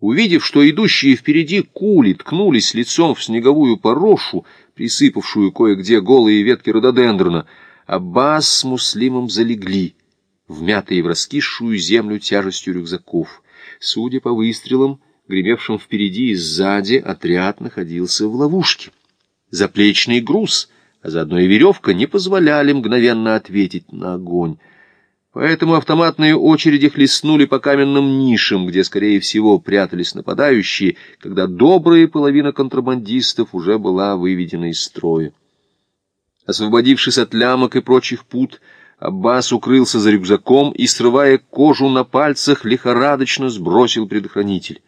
Увидев, что идущие впереди кули ткнулись лицом в снеговую порошу, присыпавшую кое-где голые ветки рододендрона, Аббас с Муслимом залегли, вмятые в раскисшую землю тяжестью рюкзаков. Судя по выстрелам, гремевшим впереди и сзади, отряд находился в ловушке. Заплечный груз, а заодно и веревка, не позволяли мгновенно ответить на огонь. Поэтому автоматные очереди хлестнули по каменным нишам, где, скорее всего, прятались нападающие, когда добрая половина контрабандистов уже была выведена из строя. Освободившись от лямок и прочих пут, Аббас укрылся за рюкзаком и, срывая кожу на пальцах, лихорадочно сбросил предохранитель.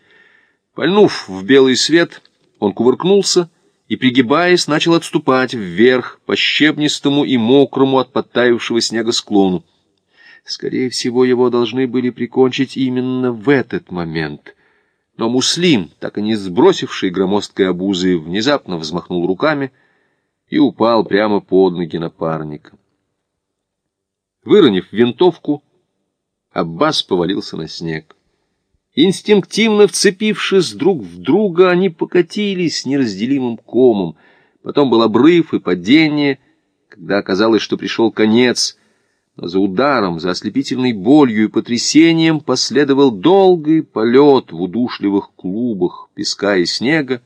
Пальнув в белый свет, он кувыркнулся и, пригибаясь, начал отступать вверх по щебнистому и мокрому от подтаявшего снега склону. Скорее всего, его должны были прикончить именно в этот момент. Но Муслим, так и не сбросивший громоздкой обузы, внезапно взмахнул руками и упал прямо под ноги напарника. Выронив винтовку, Аббас повалился на снег. Инстинктивно вцепившись друг в друга, они покатились неразделимым комом. Потом был обрыв и падение, когда оказалось, что пришел конец — за ударом, за ослепительной болью и потрясением последовал долгий полет в удушливых клубах песка и снега,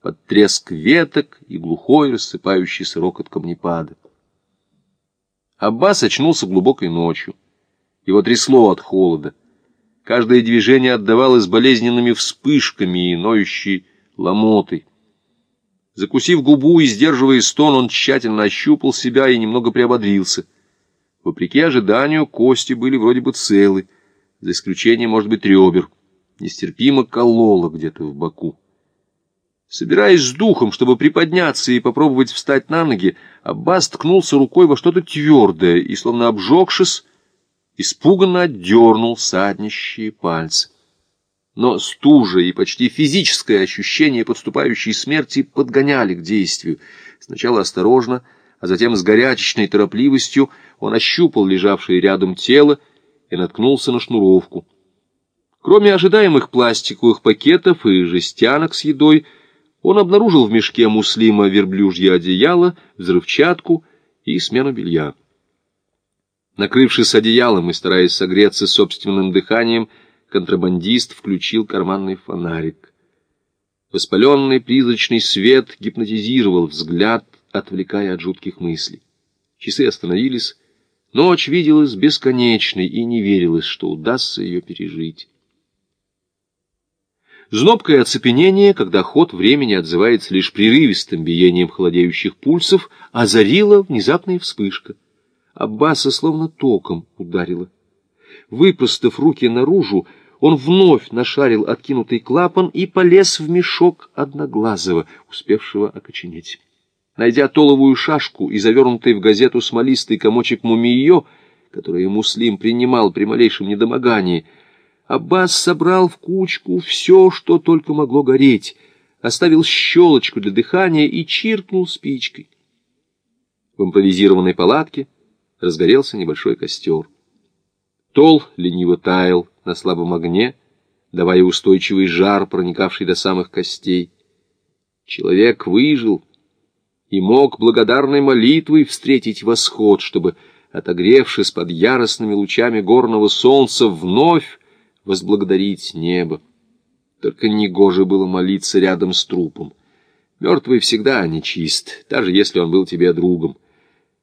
под треск веток и глухой рассыпающийся рокот камнепада. Аббас очнулся глубокой ночью. Его трясло от холода. Каждое движение отдавалось болезненными вспышками и ноющей ломотой. Закусив губу и сдерживая стон, он тщательно ощупал себя и немного приободрился — Вопреки ожиданию, кости были вроде бы целы, за исключением, может быть, ребер. Нестерпимо кололо где-то в боку. Собираясь с духом, чтобы приподняться и попробовать встать на ноги, Аббас ткнулся рукой во что-то твердое и, словно обжегшись, испуганно отдернул саднищие пальцы. Но стужа и почти физическое ощущение подступающей смерти подгоняли к действию. Сначала осторожно, а затем с горячечной торопливостью он ощупал лежавшее рядом тело и наткнулся на шнуровку. Кроме ожидаемых пластиковых пакетов и жестянок с едой, он обнаружил в мешке муслима верблюжье одеяло, взрывчатку и смену белья. Накрывшись одеялом и стараясь согреться собственным дыханием, контрабандист включил карманный фонарик. Воспаленный призрачный свет гипнотизировал взгляд, отвлекая от жутких мыслей. Часы остановились, ночь виделась бесконечной и не верилось, что удастся ее пережить. Знобкое оцепенение, когда ход времени отзывается лишь прерывистым биением холодеющих пульсов, озарила внезапная вспышка. Аббаса словно током ударила. Выпростав руки наружу, он вновь нашарил откинутый клапан и полез в мешок одноглазого, успевшего окоченеть. Найдя толовую шашку и завернутый в газету смолистый комочек мумиё, который Муслим принимал при малейшем недомогании, Аббас собрал в кучку все, что только могло гореть, оставил щелочку для дыхания и чиркнул спичкой. В импровизированной палатке разгорелся небольшой костер. Тол лениво таял на слабом огне, давая устойчивый жар, проникавший до самых костей. Человек выжил — и мог благодарной молитвой встретить восход, чтобы, отогревшись под яростными лучами горного солнца, вновь возблагодарить небо. Только негоже было молиться рядом с трупом. Мертвый всегда нечист, даже если он был тебе другом.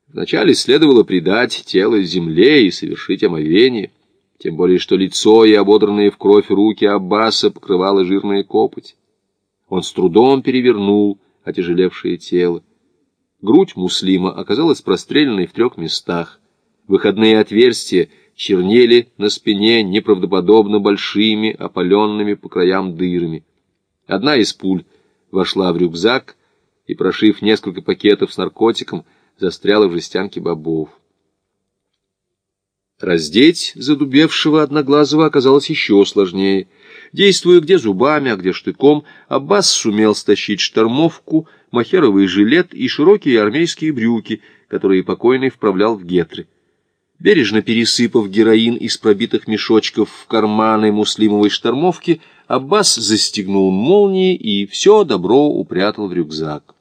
Вначале следовало предать тело земле и совершить омовение, тем более что лицо и ободранные в кровь руки Аббаса покрывала жирная копоть. Он с трудом перевернул отяжелевшее тело. Грудь Муслима оказалась простреленной в трех местах. Выходные отверстия чернели на спине неправдоподобно большими, опаленными по краям дырами. Одна из пуль вошла в рюкзак и, прошив несколько пакетов с наркотиком, застряла в жестянке бобов. Раздеть задубевшего одноглазого оказалось еще сложнее. Действуя где зубами, а где штыком, Аббас сумел стащить штормовку, махеровый жилет и широкие армейские брюки, которые покойный вправлял в гетры. Бережно пересыпав героин из пробитых мешочков в карманы муслимовой штормовки, Аббас застегнул молнии и все добро упрятал в рюкзак.